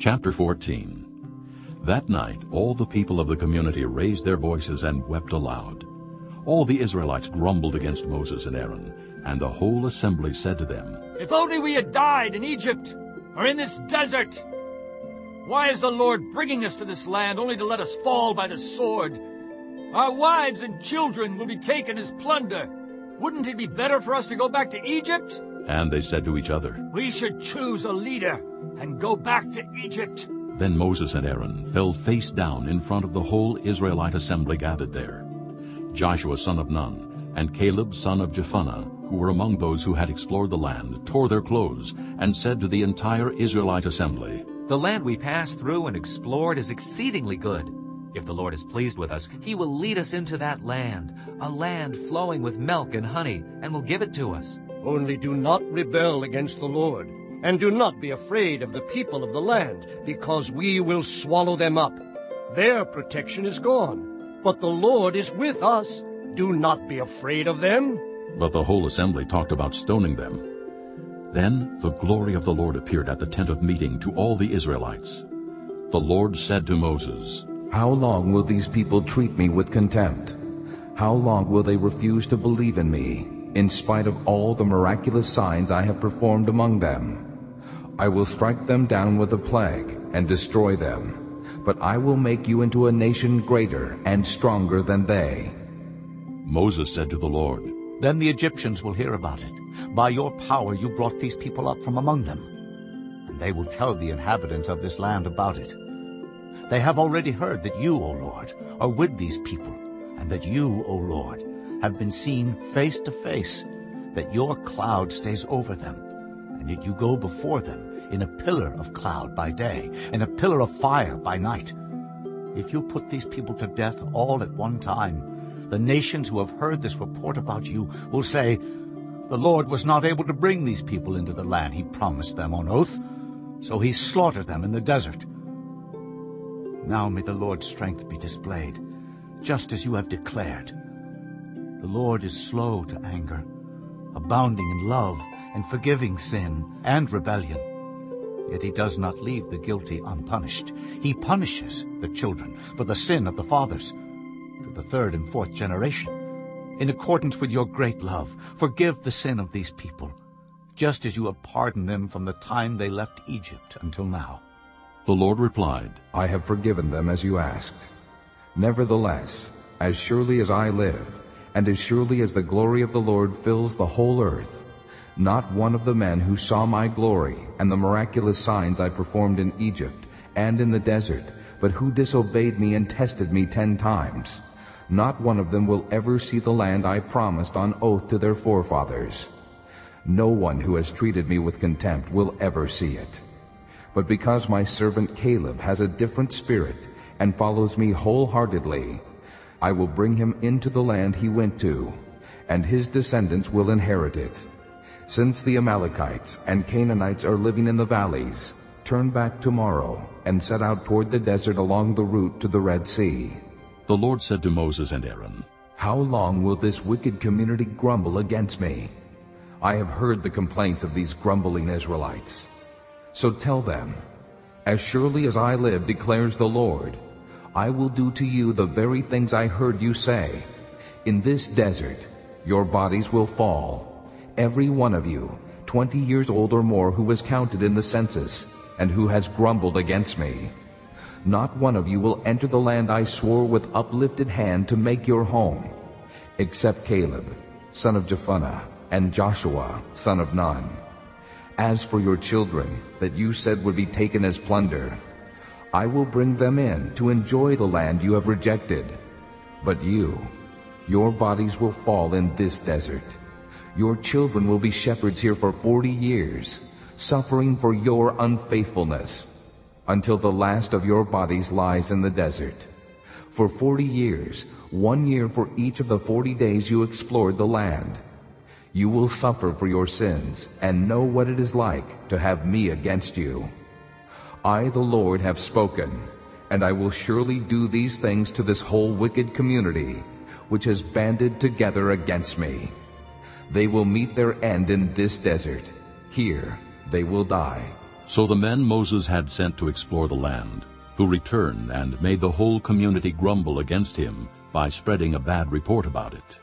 Chapter 14 That night all the people of the community raised their voices and wept aloud. All the Israelites grumbled against Moses and Aaron, and the whole assembly said to them, If only we had died in Egypt, or in this desert! Why is the Lord bringing us to this land only to let us fall by the sword? Our wives and children will be taken as plunder. Wouldn't it be better for us to go back to Egypt? And they said to each other, We should choose a leader and go back to Egypt. Then Moses and Aaron fell face down in front of the whole Israelite assembly gathered there. Joshua son of Nun and Caleb son of Jephunneh, who were among those who had explored the land, tore their clothes and said to the entire Israelite assembly, The land we passed through and explored is exceedingly good. If the Lord is pleased with us, he will lead us into that land, a land flowing with milk and honey, and will give it to us. Only do not rebel against the Lord, and do not be afraid of the people of the land, because we will swallow them up. Their protection is gone, but the Lord is with us. Do not be afraid of them. But the whole assembly talked about stoning them. Then the glory of the Lord appeared at the tent of meeting to all the Israelites. The Lord said to Moses, How long will these people treat me with contempt? How long will they refuse to believe in me, in spite of all the miraculous signs I have performed among them? I will strike them down with a plague and destroy them, but I will make you into a nation greater and stronger than they. Moses said to the Lord, Then the Egyptians will hear about it. By your power you brought these people up from among them. And they will tell the inhabitants of this land about it. They have already heard that you, O Lord, are with these people, and that you, O Lord, have been seen face to face, that your cloud stays over them, and yet you go before them in a pillar of cloud by day, and a pillar of fire by night. If you put these people to death all at one time, the nations who have heard this report about you will say, The Lord was not able to bring these people into the land he promised them on oath, so he slaughtered them in the desert. Now may the Lord's strength be displayed, just as you have declared. The Lord is slow to anger, abounding in love and forgiving sin and rebellion. Yet he does not leave the guilty unpunished. He punishes the children for the sin of the fathers to the third and fourth generation. In accordance with your great love, forgive the sin of these people, just as you have pardoned them from the time they left Egypt until now. The Lord replied, I have forgiven them as you asked. Nevertheless, as surely as I live, and as surely as the glory of the Lord fills the whole earth, not one of the men who saw my glory and the miraculous signs I performed in Egypt and in the desert, but who disobeyed me and tested me ten times, not one of them will ever see the land I promised on oath to their forefathers. No one who has treated me with contempt will ever see it. But because my servant Caleb has a different spirit and follows me wholeheartedly, I will bring him into the land he went to, and his descendants will inherit it. Since the Amalekites and Canaanites are living in the valleys, turn back tomorrow and set out toward the desert along the route to the Red Sea. The Lord said to Moses and Aaron, How long will this wicked community grumble against me? I have heard the complaints of these grumbling Israelites. So tell them, As surely as I live, declares the Lord, I will do to you the very things I heard you say. In this desert your bodies will fall, every one of you, twenty years old or more, who was counted in the census, and who has grumbled against me. Not one of you will enter the land I swore with uplifted hand to make your home, except Caleb, son of Jephunneh, and Joshua, son of Nun. As for your children, that you said would be taken as plunder, I will bring them in to enjoy the land you have rejected. But you, your bodies will fall in this desert. Your children will be shepherds here for forty years, suffering for your unfaithfulness, until the last of your bodies lies in the desert. For forty years, one year for each of the forty days you explored the land. You will suffer for your sins and know what it is like to have me against you. I, the Lord, have spoken, and I will surely do these things to this whole wicked community, which has banded together against me. They will meet their end in this desert. Here they will die, So the men Moses had sent to explore the land, who returned and made the whole community grumble against him by spreading a bad report about it.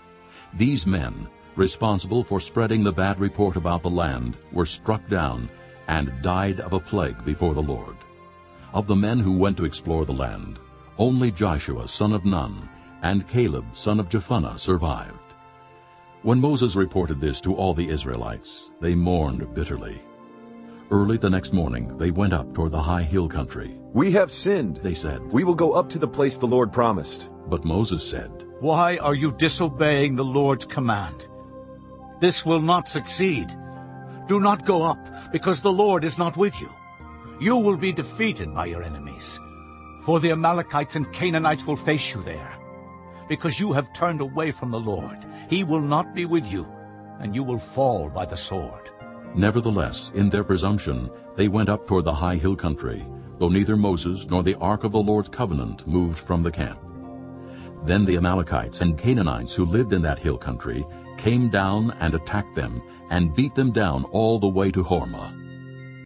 These men, responsible for spreading the bad report about the land, were struck down and died of a plague before the Lord. Of the men who went to explore the land, only Joshua son of Nun and Caleb son of Jephunneh survived. When Moses reported this to all the Israelites, they mourned bitterly. Early the next morning they went up toward the high hill country. We have sinned, They said, We will go up to the place the Lord promised. but Moses said, Why are you disobeying the Lord's command? This will not succeed. Do not go up, because the Lord is not with you. You will be defeated by your enemies. For the Amalekites and Canaanites will face you there. Because you have turned away from the Lord, he will not be with you, and you will fall by the sword. Nevertheless, in their presumption, they went up toward the high hill country, though neither Moses nor the ark of the Lord's covenant moved from the camp. Then the Amalekites and Canaanites who lived in that hill country came down and attacked them and beat them down all the way to Hormah.